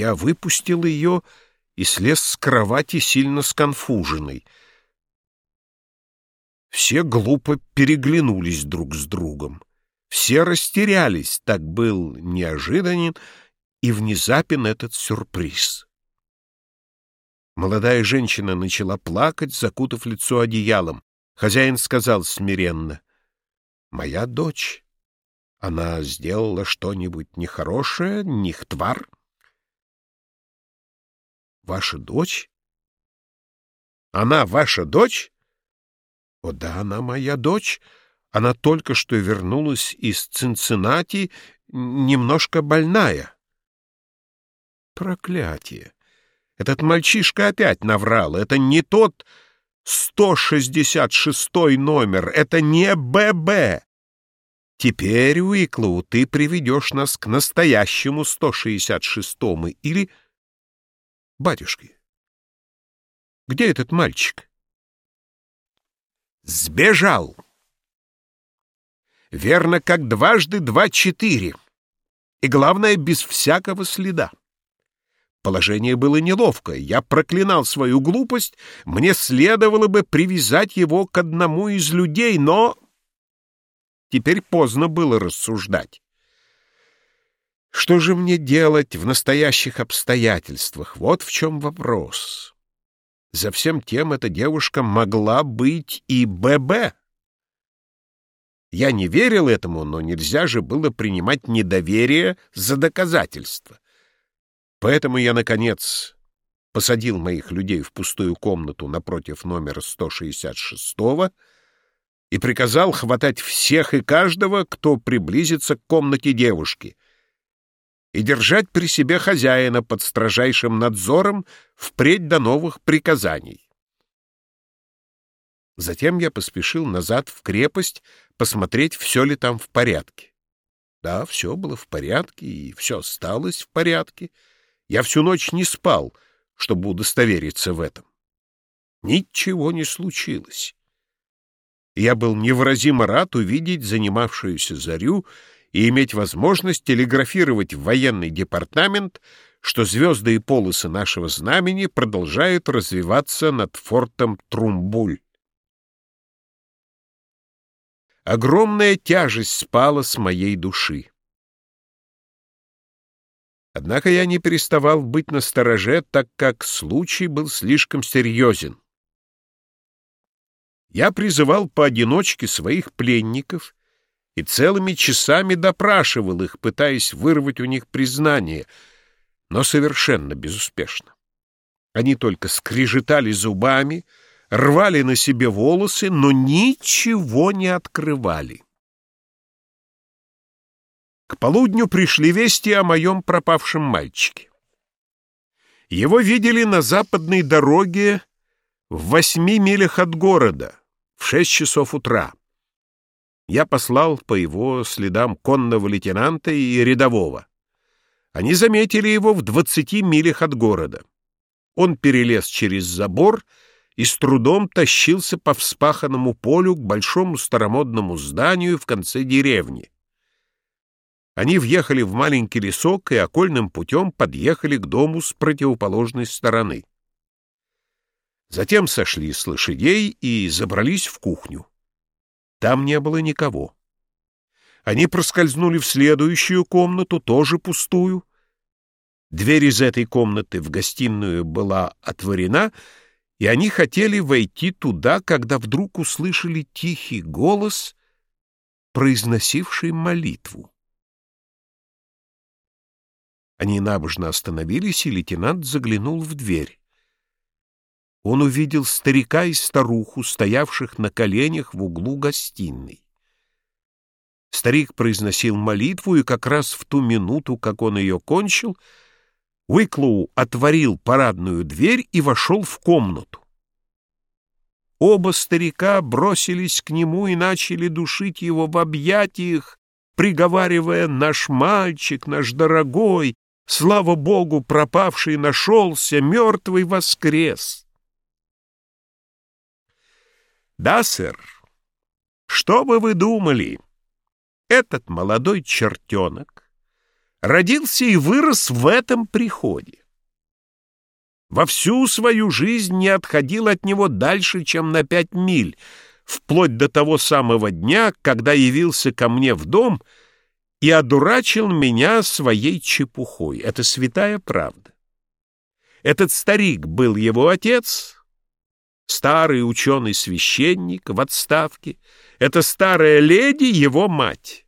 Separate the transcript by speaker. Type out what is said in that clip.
Speaker 1: Я выпустил ее и слез с кровати сильно сконфуженный. Все глупо переглянулись друг с другом. Все растерялись, так был неожиданен и внезапен этот сюрприз. Молодая женщина начала плакать, закутав лицо одеялом. Хозяин сказал смиренно, «Моя дочь, она сделала что-нибудь нехорошее, нихтвар?» «Ваша дочь? Она ваша дочь?» «О да, она моя дочь. Она только что вернулась из Цинциннати, немножко больная». «Проклятие! Этот мальчишка опять наврал. Это не тот 166 номер, это не ББ. Теперь, Уиклоу, ты приведешь нас к настоящему 166-му или... Батюшки, где этот мальчик? Сбежал. Верно, как дважды два-четыре. И главное, без всякого следа. Положение было неловкое. Я проклинал свою глупость. Мне следовало бы привязать его к одному из людей, но... Теперь поздно было рассуждать. Что же мне делать в настоящих обстоятельствах? Вот в чем вопрос. За всем тем эта девушка могла быть и ББ. Я не верил этому, но нельзя же было принимать недоверие за доказательство. Поэтому я, наконец, посадил моих людей в пустую комнату напротив номера 166-го и приказал хватать всех и каждого, кто приблизится к комнате девушки, и держать при себе хозяина под строжайшим надзором впредь до новых приказаний. Затем я поспешил назад в крепость посмотреть, все ли там в порядке. Да, все было в порядке, и все осталось в порядке — я всю ночь не спал, чтобы удостовериться в этом. Ничего не случилось. Я был невыразимо рад увидеть занимавшуюся зарю и иметь возможность телеграфировать в военный департамент, что звезды и полосы нашего знамени продолжают развиваться над фортом Трумбуль. Огромная тяжесть спала с моей души. Однако я не переставал быть настороже, так как случай был слишком серьезен. Я призывал поодиночке своих пленников и целыми часами допрашивал их, пытаясь вырвать у них признание, но совершенно безуспешно. Они только скрежетали зубами, рвали на себе волосы, но ничего не открывали. К полудню пришли вести о моем пропавшем мальчике. Его видели на западной дороге в восьми милях от города в шесть часов утра. Я послал по его следам конного лейтенанта и рядового. Они заметили его в двадцати милях от города. Он перелез через забор и с трудом тащился по вспаханному полю к большому старомодному зданию в конце деревни. Они въехали в маленький лесок и окольным путем подъехали к дому с противоположной стороны. Затем сошли с лошадей и забрались в кухню. Там не было никого. Они проскользнули в следующую комнату, тоже пустую. Дверь из этой комнаты в гостиную была отворена, и они хотели войти туда, когда вдруг услышали тихий голос, произносивший молитву. Они набожно остановились, и лейтенант заглянул в дверь. Он увидел старика и старуху, стоявших на коленях в углу гостиной. Старик произносил молитву, и как раз в ту минуту, как он ее кончил, Уиклоу отворил парадную дверь и вошел в комнату. Оба старика бросились к нему и начали душить его в объятиях, приговаривая «Наш мальчик, наш дорогой, Слава Богу, пропавший нашелся, мертвый воскрес. Да, сэр, что бы вы думали? Этот молодой чертенок родился и вырос в этом приходе. Во всю свою жизнь не отходил от него дальше, чем на пять миль, вплоть до того самого дня, когда явился ко мне в дом и одурачил меня своей чепухой. Это святая правда. Этот старик был его отец, старый ученый-священник в отставке, это старая леди его мать.